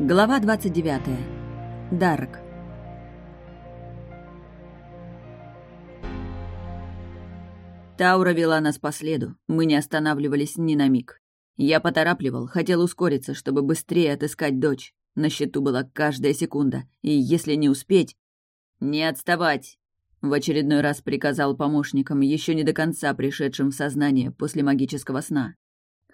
Глава 29. Дарк. Таура вела нас по следу, мы не останавливались ни на миг. Я поторапливал, хотел ускориться, чтобы быстрее отыскать дочь. На счету была каждая секунда, и если не успеть... «Не отставать!» — в очередной раз приказал помощникам, еще не до конца пришедшим в сознание после магического сна.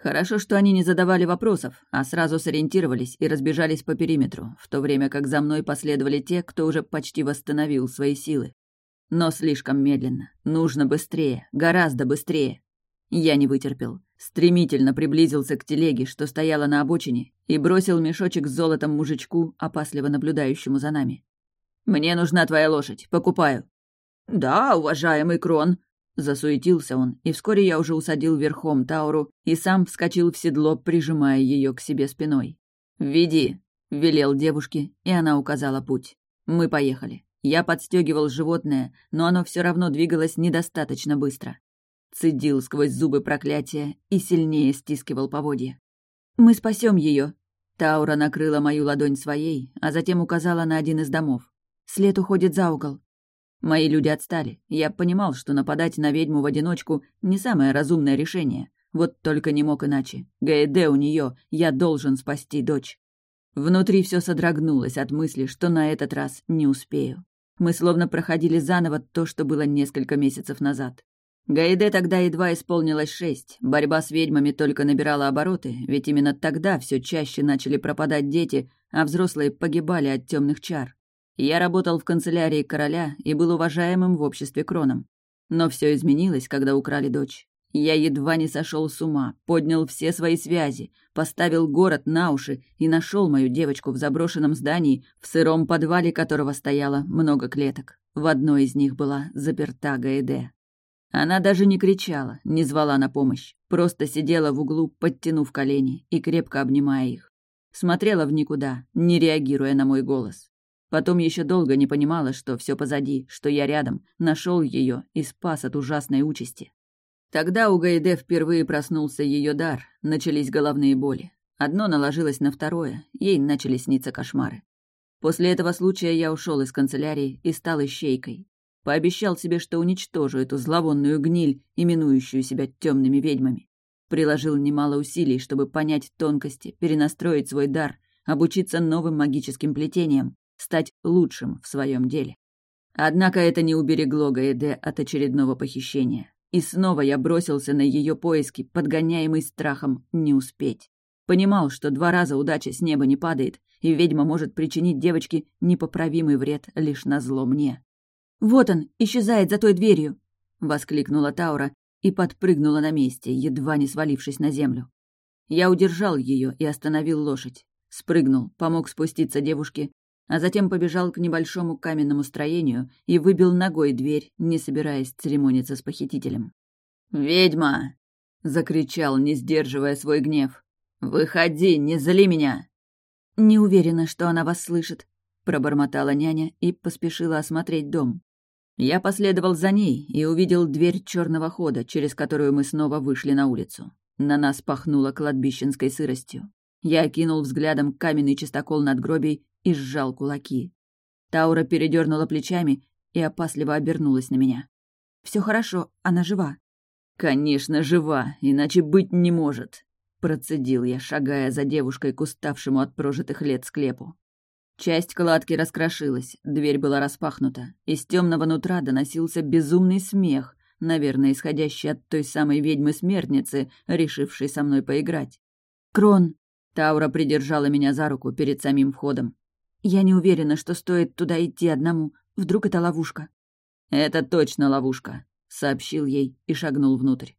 Хорошо, что они не задавали вопросов, а сразу сориентировались и разбежались по периметру, в то время как за мной последовали те, кто уже почти восстановил свои силы. Но слишком медленно. Нужно быстрее, гораздо быстрее. Я не вытерпел. Стремительно приблизился к телеге, что стояла на обочине, и бросил мешочек с золотом мужичку, опасливо наблюдающему за нами. «Мне нужна твоя лошадь. Покупаю». «Да, уважаемый Крон», Засуетился он, и вскоре я уже усадил верхом Тауру и сам вскочил в седло, прижимая ее к себе спиной. «Веди», — велел девушке, и она указала путь. Мы поехали. Я подстегивал животное, но оно все равно двигалось недостаточно быстро. Цедил сквозь зубы проклятия и сильнее стискивал поводья. «Мы спасем ее. Таура накрыла мою ладонь своей, а затем указала на один из домов. След уходит за угол. Мои люди отстали. Я понимал, что нападать на ведьму в одиночку — не самое разумное решение. Вот только не мог иначе. ГЭД у нее, я должен спасти дочь. Внутри все содрогнулось от мысли, что на этот раз не успею. Мы словно проходили заново то, что было несколько месяцев назад. Гаиде тогда едва исполнилось шесть. Борьба с ведьмами только набирала обороты, ведь именно тогда все чаще начали пропадать дети, а взрослые погибали от темных чар. Я работал в канцелярии короля и был уважаемым в обществе кроном. Но все изменилось, когда украли дочь. Я едва не сошел с ума, поднял все свои связи, поставил город на уши и нашел мою девочку в заброшенном здании, в сыром подвале которого стояло много клеток. В одной из них была заперта Гаэде. Она даже не кричала, не звала на помощь, просто сидела в углу, подтянув колени и крепко обнимая их. Смотрела в никуда, не реагируя на мой голос. Потом еще долго не понимала, что все позади, что я рядом, нашел ее и спас от ужасной участи. Тогда у Гайде впервые проснулся ее дар, начались головные боли. Одно наложилось на второе, ей начали сниться кошмары. После этого случая я ушел из канцелярии и стал ищейкой. Пообещал себе, что уничтожу эту зловонную гниль, именующую себя темными ведьмами. Приложил немало усилий, чтобы понять тонкости, перенастроить свой дар, обучиться новым магическим плетениям, стать лучшим в своем деле. Однако это не уберегло Гаэде от очередного похищения. И снова я бросился на ее поиски, подгоняемый страхом не успеть. Понимал, что два раза удача с неба не падает, и ведьма может причинить девочке непоправимый вред лишь на зло мне. «Вот он, исчезает за той дверью!» — воскликнула Таура и подпрыгнула на месте, едва не свалившись на землю. Я удержал ее и остановил лошадь. Спрыгнул, помог спуститься девушке, а затем побежал к небольшому каменному строению и выбил ногой дверь, не собираясь церемониться с похитителем. «Ведьма!» — закричал, не сдерживая свой гнев. «Выходи, не зли меня!» «Не уверена, что она вас слышит», — пробормотала няня и поспешила осмотреть дом. Я последовал за ней и увидел дверь черного хода, через которую мы снова вышли на улицу. На нас пахнуло кладбищенской сыростью. Я окинул взглядом каменный чистокол надгробий и сжал кулаки. Таура передернула плечами и опасливо обернулась на меня. Все хорошо, она жива. Конечно, жива, иначе быть не может, процедил я, шагая за девушкой к уставшему от прожитых лет склепу. Часть кладки раскрошилась, дверь была распахнута. Из темного нутра доносился безумный смех, наверное, исходящий от той самой ведьмы-смертницы, решившей со мной поиграть. «Крон!» Таура придержала меня за руку перед самим входом. Я не уверена, что стоит туда идти одному. Вдруг это ловушка. «Это точно ловушка», — сообщил ей и шагнул внутрь.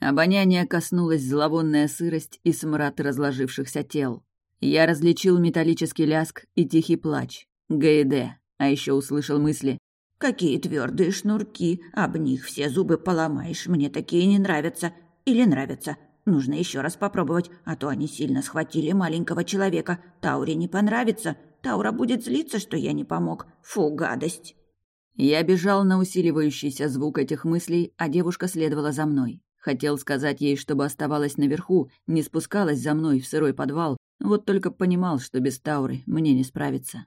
Обоняние коснулась зловонная сырость и смрад разложившихся тел. Я различил металлический ляск и тихий плач. ГЭД, а еще услышал мысли. «Какие твердые шнурки, об них все зубы поломаешь, мне такие не нравятся. Или нравятся. Нужно еще раз попробовать, а то они сильно схватили маленького человека. Тауре не понравится, Таура будет злиться, что я не помог. Фу, гадость!» Я бежал на усиливающийся звук этих мыслей, а девушка следовала за мной. Хотел сказать ей, чтобы оставалась наверху, не спускалась за мной в сырой подвал, Вот только понимал, что без Тауры мне не справиться.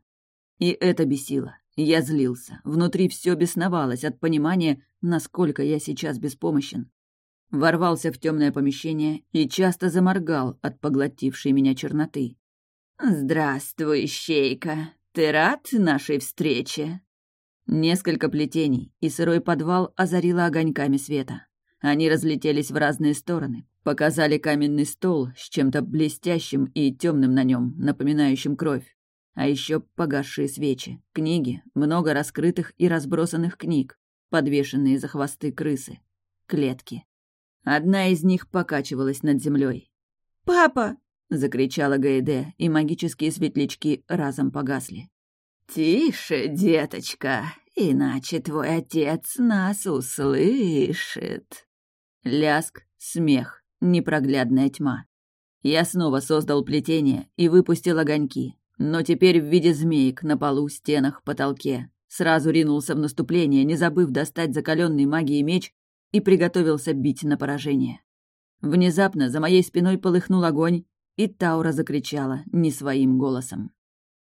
И это бесило. Я злился. Внутри все бесновалось от понимания, насколько я сейчас беспомощен. Ворвался в темное помещение и часто заморгал от поглотившей меня черноты. «Здравствуй, щейка! Ты рад нашей встрече?» Несколько плетений, и сырой подвал озарило огоньками света. Они разлетелись в разные стороны, показали каменный стол с чем-то блестящим и темным на нем, напоминающим кровь. А еще погасшие свечи, книги, много раскрытых и разбросанных книг, подвешенные за хвосты крысы, клетки. Одна из них покачивалась над землей. «Папа!» — закричала Гаэде, и магические светлячки разом погасли. «Тише, деточка, иначе твой отец нас услышит». Ляск, смех, непроглядная тьма. Я снова создал плетение и выпустил огоньки, но теперь в виде змеек на полу, стенах, потолке. Сразу ринулся в наступление, не забыв достать закаленный магией меч и приготовился бить на поражение. Внезапно за моей спиной полыхнул огонь, и Таура закричала не своим голосом.